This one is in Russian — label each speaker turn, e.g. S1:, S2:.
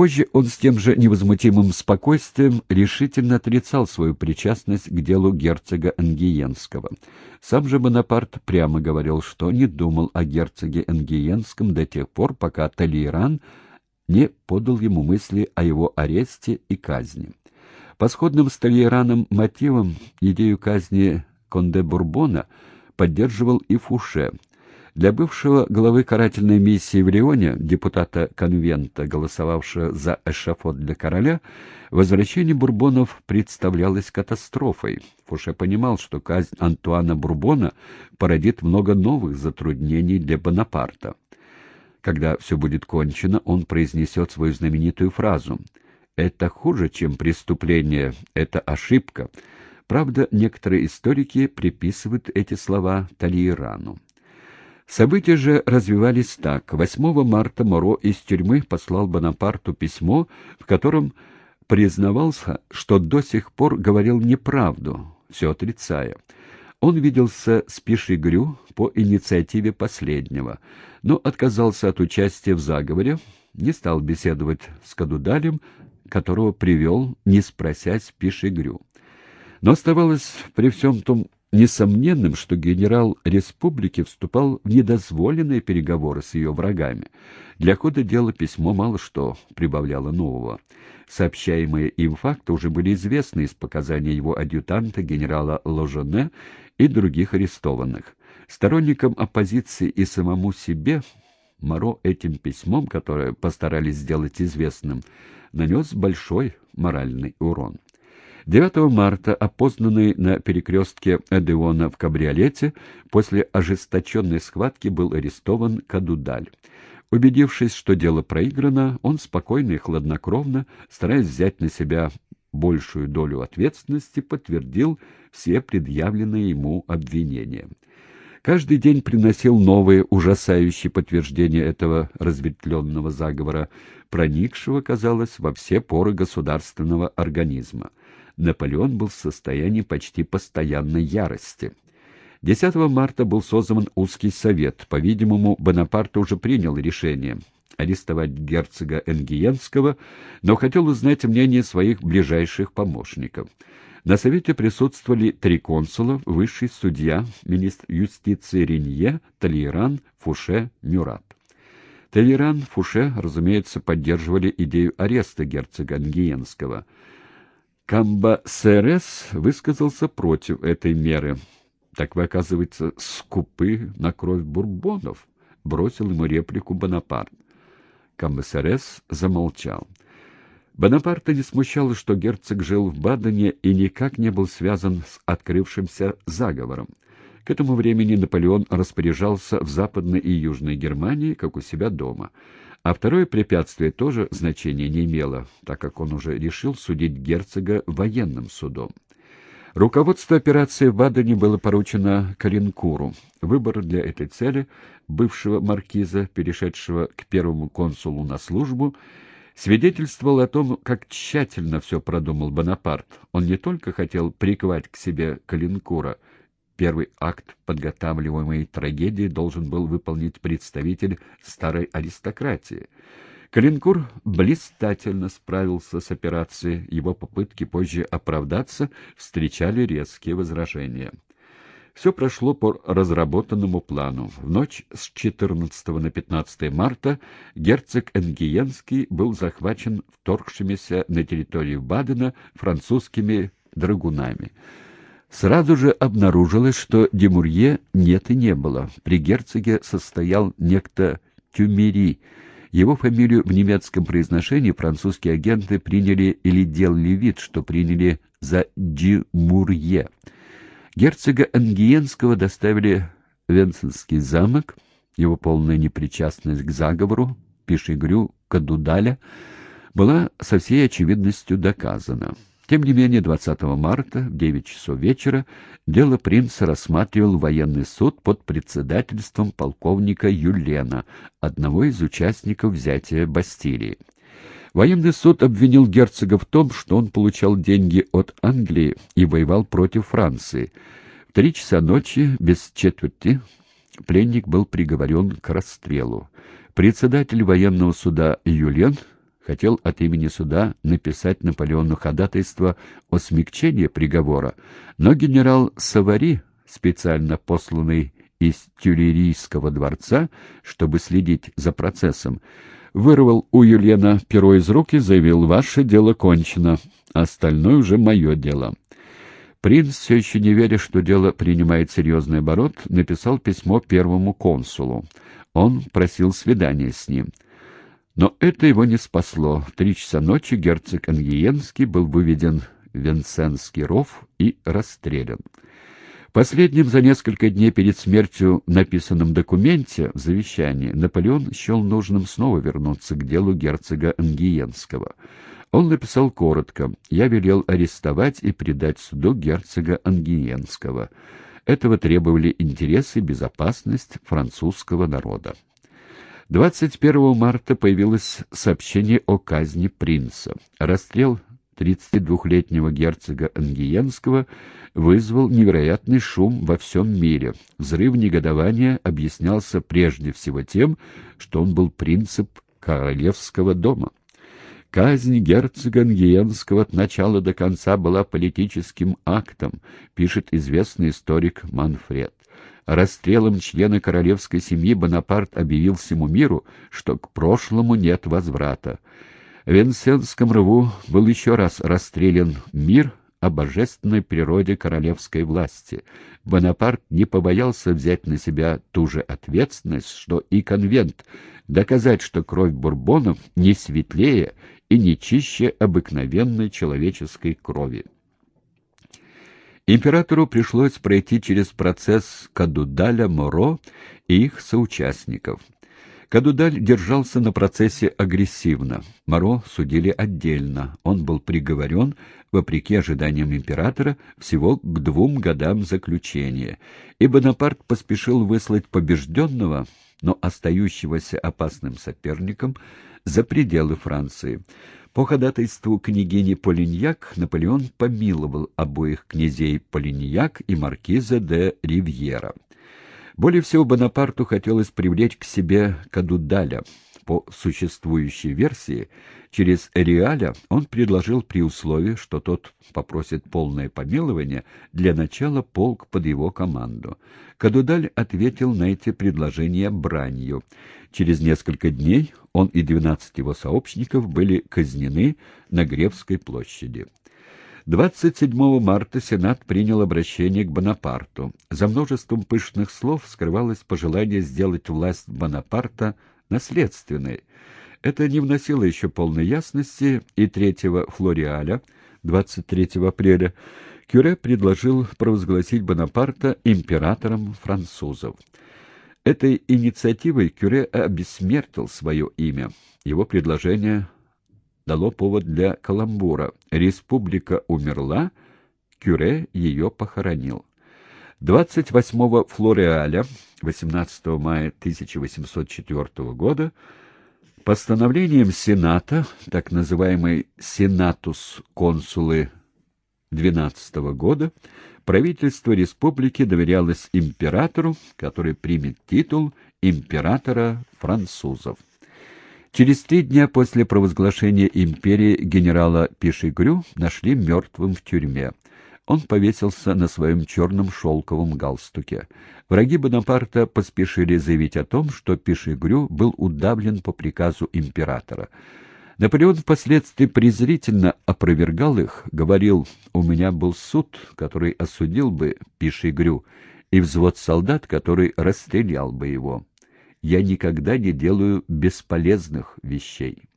S1: Позже он с тем же невозмутимым спокойствием решительно отрицал свою причастность к делу герцога Ангиенского. Сам же Бонапарт прямо говорил, что не думал о герцоге Ангиенском до тех пор, пока Талейран не подал ему мысли о его аресте и казни. По сходным с Талейраном мотивам идею казни Конде Бурбона поддерживал и Фуше – для бывшего главы карательной миссии в Лионе, депутата конвента, голосовавшего за эшафот для короля, возвращение бурбонов представлялось катастрофой. Фуше понимал, что казнь Антуана Бурбона породит много новых затруднений для Бонапарта. Когда все будет кончено, он произнесет свою знаменитую фразу «Это хуже, чем преступление, это ошибка». Правда, некоторые историки приписывают эти слова Талиерану. События же развивались так. 8 марта Моро из тюрьмы послал Бонапарту письмо, в котором признавался, что до сих пор говорил неправду, все отрицая. Он виделся с Пишигрю по инициативе последнего, но отказался от участия в заговоре, не стал беседовать с Кадудалем, которого привел, не спросясь, Пишигрю. Но оставалось при всем том несомненным, что генерал республики вступал в недозволенные переговоры с ее врагами. Для хода дела письмо мало что прибавляло нового. Сообщаемые им факты уже были известны из показаний его адъютанта генерала Ложоне и других арестованных. Сторонникам оппозиции и самому себе Моро этим письмом, которое постарались сделать известным, нанес большой моральный урон. 9 марта, опознанный на перекрестке Эдеона в кабриолете, после ожесточенной схватки был арестован Кадудаль. Убедившись, что дело проиграно, он спокойно и хладнокровно, стараясь взять на себя большую долю ответственности, подтвердил все предъявленные ему обвинения. Каждый день приносил новые ужасающие подтверждения этого разветвленного заговора, проникшего, казалось, во все поры государственного организма. Наполеон был в состоянии почти постоянной ярости. 10 марта был создан узкий совет. По-видимому, Бонапарт уже принял решение арестовать герцога Энгиенского, но хотел узнать мнение своих ближайших помощников. На совете присутствовали три консула, высший судья, министр юстиции Ренье, Толейран, Фуше, Мюрат. Толейран, Фуше, разумеется, поддерживали идею ареста герцога Ангиенского – Камбасерес высказался против этой меры. «Так вы, оказывается, скупы на кровь бурбонов», — бросил ему реплику Бонапарт. Камбасерес замолчал. Бонапарта не смущало, что герцог жил в Бадене и никак не был связан с открывшимся заговором. К этому времени Наполеон распоряжался в Западной и Южной Германии, как у себя дома — а второе препятствие тоже значения не имело, так как он уже решил судить герцога военным судом. Руководство операции в Бадене было поручено Калинкуру. Выбор для этой цели бывшего маркиза, перешедшего к первому консулу на службу, свидетельствовал о том, как тщательно все продумал Бонапарт. Он не только хотел приковать к себе Калинкура, Первый акт подготавливаемой трагедии должен был выполнить представитель старой аристократии. Калинкур блистательно справился с операцией, его попытки позже оправдаться встречали резкие возражения. Все прошло по разработанному плану. В ночь с 14 на 15 марта герцог Энгиенский был захвачен вторгшимися на территорию Бадена французскими драгунами. Сразу же обнаружилось, что Демурье нет и не было. При герцоге состоял некто Тюмери. Его фамилию в немецком произношении французские агенты приняли или делали вид, что приняли за Дюмурье. Герцога Ангиенского доставили в Венценский замок. Его полная непричастность к заговору, Пишегрю, Кадудаля, была со всей очевидностью доказана. Тем не менее, 20 марта в 9 часов вечера дело принца рассматривал военный суд под председательством полковника Юлена, одного из участников взятия Бастилии. Военный суд обвинил герцога в том, что он получал деньги от Англии и воевал против Франции. В три часа ночи, без четверти, пленник был приговорен к расстрелу. Председатель военного суда Юлен хотел от имени суда написать Наполеону ходатайство о смягчении приговора, но генерал Савари, специально посланный из Тюлерийского дворца, чтобы следить за процессом, вырвал у Юльена перо из рук и заявил «Ваше дело кончено, остальное уже мое дело». Принц, все еще не веря, что дело принимает серьезный оборот, написал письмо первому консулу. Он просил свидания с ним. Но это его не спасло. В три часа ночи герцог Ангиенский был выведен в Венценский ров и расстрелян. Последним за несколько дней перед смертью написанном документе в завещании Наполеон счел нужным снова вернуться к делу герцога Ангиенского. Он написал коротко «Я велел арестовать и предать суду герцога Ангиенского». Этого требовали интересы и безопасность французского народа. 21 марта появилось сообщение о казни принца. Расстрел 32-летнего герцога Ангиенского вызвал невероятный шум во всем мире. Взрыв негодования объяснялся прежде всего тем, что он был принцип королевского дома. Казнь герцога Ангиенского от начала до конца была политическим актом, пишет известный историк Манфред. Расстрелом члена королевской семьи Бонапарт объявил всему миру, что к прошлому нет возврата. В Венсенском рву был еще раз расстрелян мир о божественной природе королевской власти. Бонапарт не побоялся взять на себя ту же ответственность, что и конвент, доказать, что кровь бурбонов не светлее и не чище обыкновенной человеческой крови. Императору пришлось пройти через процесс Кадудаля Моро и их соучастников – Кадудаль держался на процессе агрессивно. Моро судили отдельно. Он был приговорен, вопреки ожиданиям императора, всего к двум годам заключения. И Бонапарт поспешил выслать побежденного, но остающегося опасным соперником, за пределы Франции. По ходатайству княгини Полиньяк Наполеон помиловал обоих князей Полиньяк и маркиза де Ривьера. Более всего Бонапарту хотелось привлечь к себе Кадудаля. По существующей версии, через Реаля он предложил при условии, что тот попросит полное помилование, для начала полк под его команду. Кадудаль ответил на эти предложения бранью. Через несколько дней он и двенадцать его сообщников были казнены на Гревской площади. 27 марта Сенат принял обращение к Бонапарту. За множеством пышных слов скрывалось пожелание сделать власть Бонапарта наследственной. Это не вносило еще полной ясности, и 3 Флориаля, 23 апреля, Кюре предложил провозгласить Бонапарта императором французов. Этой инициативой Кюре обессмертил свое имя. Его предложение дало повод для каламбура. Республика умерла, Кюре ее похоронил. 28 Флореаля, 18 мая 1804 года, постановлением Сената, так называемый «Сенатус консулы» 12 года, правительство республики доверялось императору, который примет титул императора французов. Через три дня после провозглашения империи генерала Пишигрю нашли мертвым в тюрьме. Он повесился на своем черном шелковом галстуке. Враги Бонапарта поспешили заявить о том, что Пишигрю был удавлен по приказу императора. Наполеон впоследствии презрительно опровергал их, говорил, «У меня был суд, который осудил бы Пишигрю, и взвод солдат, который расстрелял бы его» я никогда не делаю бесполезных вещей.